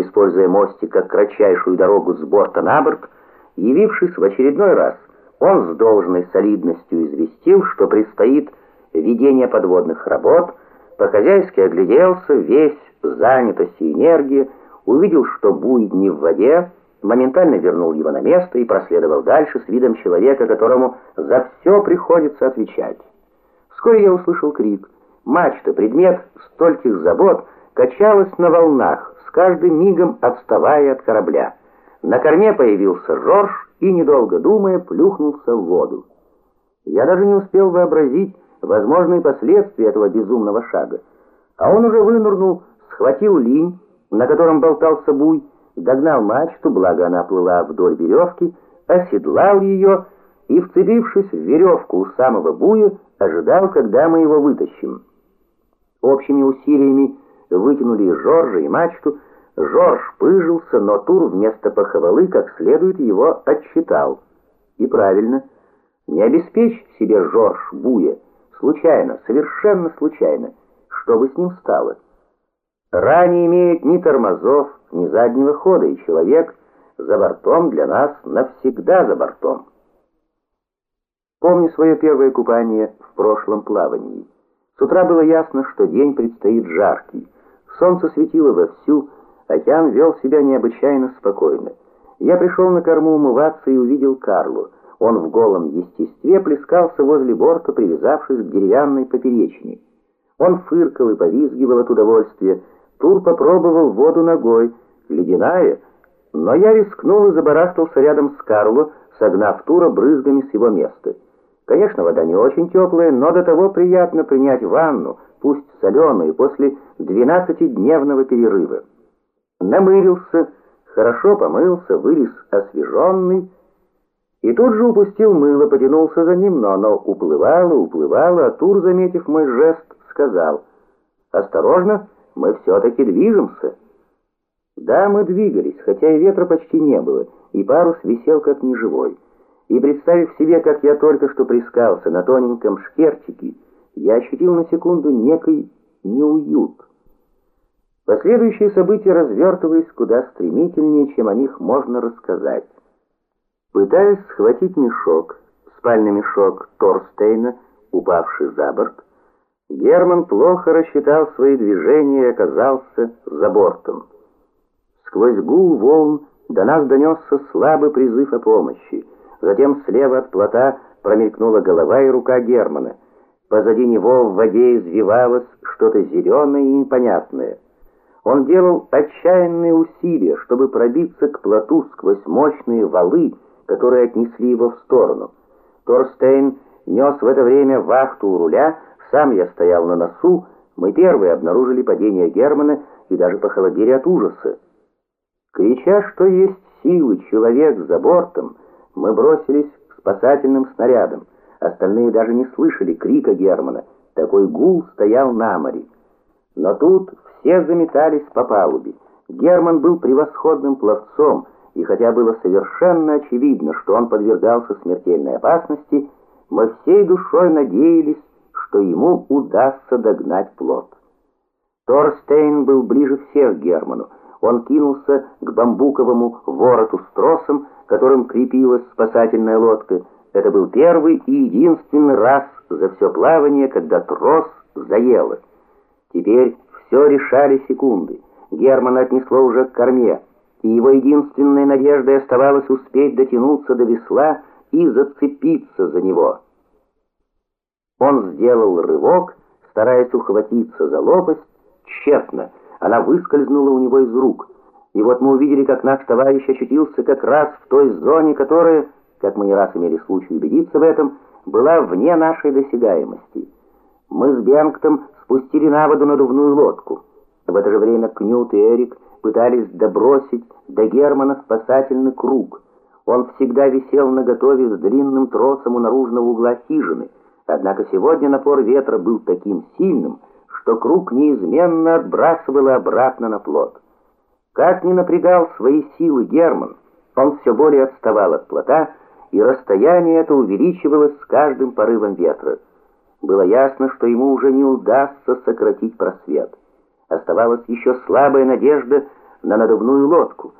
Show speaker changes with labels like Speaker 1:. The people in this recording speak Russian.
Speaker 1: используя мостик как кратчайшую дорогу с борта на борт, явившись в очередной раз, он с должной солидностью известил, что предстоит ведение подводных работ, по-хозяйски огляделся, весь занятость и энергия, увидел, что буй не в воде, моментально вернул его на место и проследовал дальше с видом человека, которому за все приходится отвечать. Вскоре я услышал крик. Мачта, предмет стольких забот, качалась на волнах, с каждым мигом отставая от корабля. На корме появился Жорж и, недолго думая, плюхнулся в воду. Я даже не успел вообразить возможные последствия этого безумного шага. А он уже вынырнул, схватил линь, на котором болтался буй, догнал мачту, благо она плыла вдоль веревки, оседлал ее и, вцепившись в веревку у самого буя, ожидал, когда мы его вытащим. Общими усилиями вытянули Жоржа и мачту, Жорж пыжился, но Тур вместо похвалы как следует его отчитал. И правильно, не обеспечь себе Жорж буя, случайно, совершенно случайно, что бы с ним стало. Ра не имеет ни тормозов, ни заднего хода, и человек за бортом для нас навсегда за бортом. Помню свое первое купание в прошлом плавании. С утра было ясно, что день предстоит жаркий. Солнце светило вовсю, океан вел себя необычайно спокойно. Я пришел на корму умываться и увидел Карлу. Он в голом естестве плескался возле борта, привязавшись к деревянной поперечине. Он фыркал и повизгивал от удовольствия, Тур попробовал воду ногой, ледяная, но я рискнул и забарахтался рядом с Карло, согнав Тура брызгами с его места. Конечно, вода не очень теплая, но до того приятно принять ванну, пусть соленую, после двенадцатидневного перерыва. Намылился, хорошо помылся, вылез освеженный, и тут же упустил мыло, потянулся за ним, но оно уплывало, уплывало, а Тур, заметив мой жест, сказал «Осторожно!» мы все-таки движемся. Да, мы двигались, хотя и ветра почти не было, и парус висел как неживой. И представив себе, как я только что прискался на тоненьком шкерчике, я ощутил на секунду некий неуют. Последующие события развертывались куда стремительнее, чем о них можно рассказать. Пытаясь схватить мешок, спальный мешок Торстейна, упавший за борт, Герман плохо рассчитал свои движения и оказался за бортом. Сквозь гул волн до нас донесся слабый призыв о помощи. Затем слева от плота промелькнула голова и рука Германа. Позади него в воде извивалось что-то зеленое и непонятное. Он делал отчаянные усилия, чтобы пробиться к плоту сквозь мощные валы, которые отнесли его в сторону. Торстейн нес в это время вахту у руля, сам я стоял на носу, мы первые обнаружили падение Германа и даже похолодели от ужаса. Крича, что есть силы, человек за бортом, мы бросились к спасательным снарядам. Остальные даже не слышали крика Германа. Такой гул стоял на море. Но тут все заметались по палубе. Герман был превосходным пловцом, и хотя было совершенно очевидно, что он подвергался смертельной опасности, мы всей душой надеялись, что ему удастся догнать плот. Торстейн был ближе всех к Герману. Он кинулся к бамбуковому вороту с тросом, которым крепилась спасательная лодка. Это был первый и единственный раз за все плавание, когда трос заело. Теперь все решали секунды. Германа отнесло уже к корме, и его единственной надеждой оставалось успеть дотянуться до весла и зацепиться за него. Он сделал рывок, стараясь ухватиться за лопасть, тщетно. Она выскользнула у него из рук. И вот мы увидели, как наш товарищ очутился как раз в той зоне, которая, как мы не раз имели случай убедиться в этом, была вне нашей досягаемости. Мы с Бенгтом спустили на воду надувную лодку. В это же время Кнют и Эрик пытались добросить до Германа спасательный круг. Он всегда висел наготове с длинным тросом у наружного угла хижины. Однако сегодня напор ветра был таким сильным, что круг неизменно отбрасывало обратно на плот. Как ни напрягал свои силы Герман, он все более отставал от плота, и расстояние это увеличивалось с каждым порывом ветра. Было ясно, что ему уже не удастся сократить просвет. Оставалась еще слабая надежда на надувную лодку.